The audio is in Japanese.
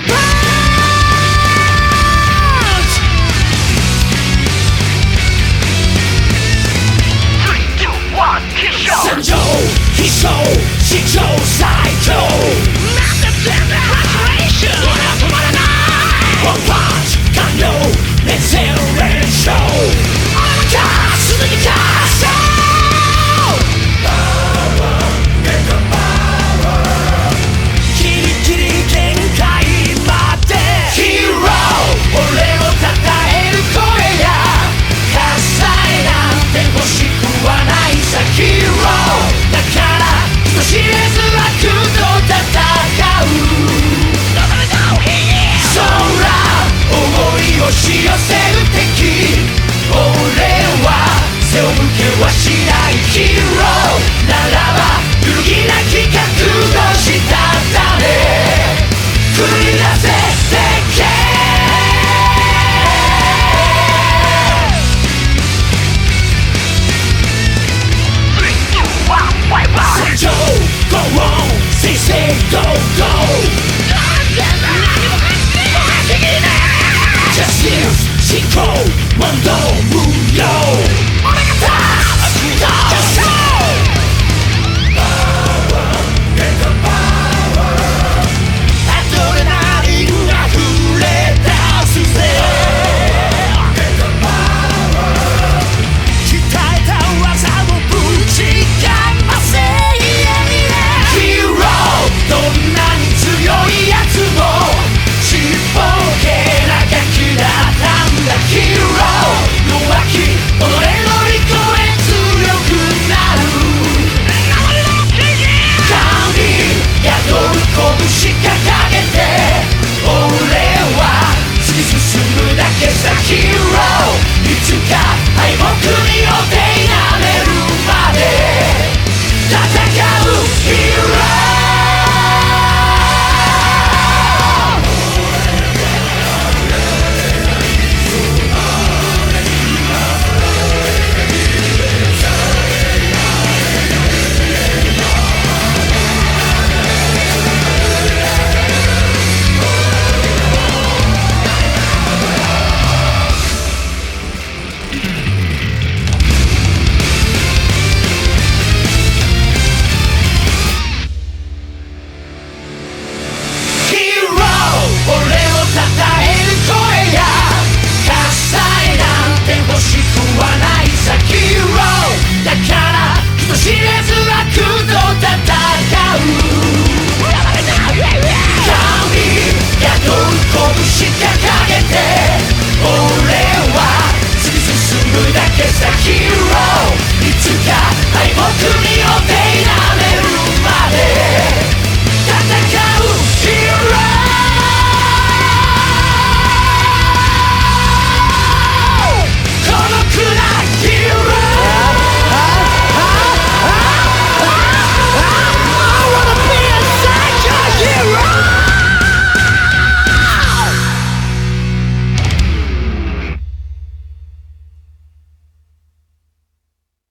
Fuck! 寄せる敵俺は背負うけはしないヒーロー。ならば揺るぎなき覚悟したため繰り出せ世界情ご音姿勢 GO GO 何でも何も